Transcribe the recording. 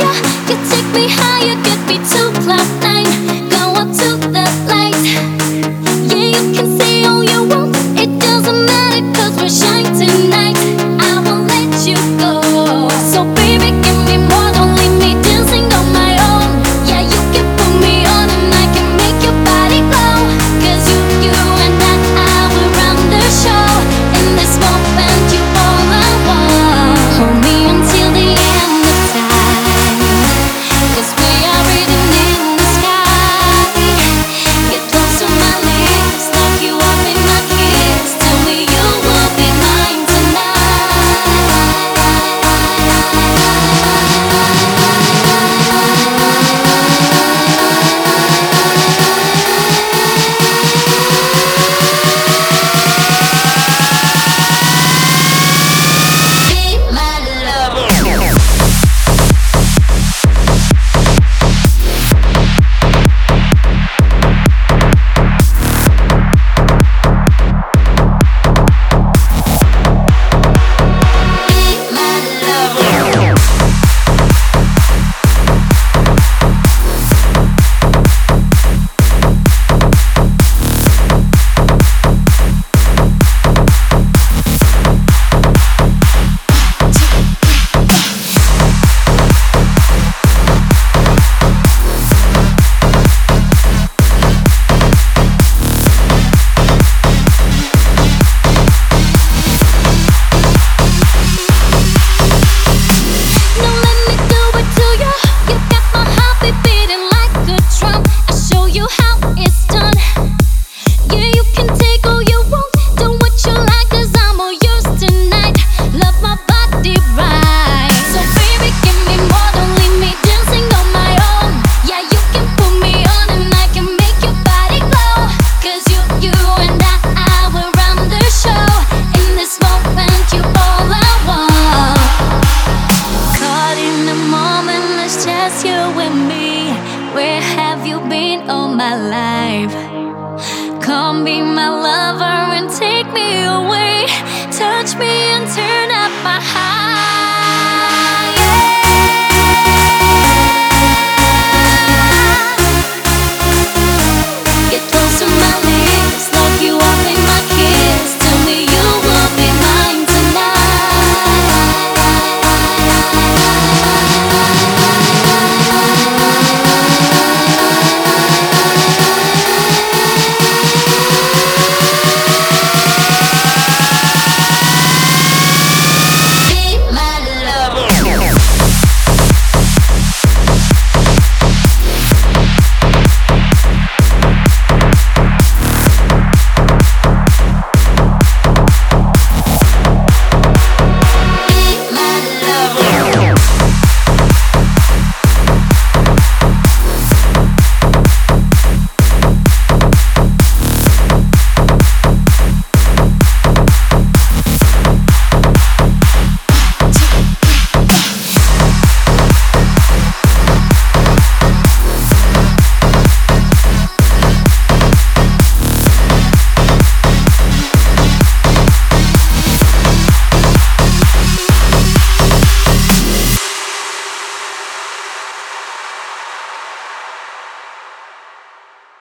yeah just you and me. Where have you been all my life? Come be my lover.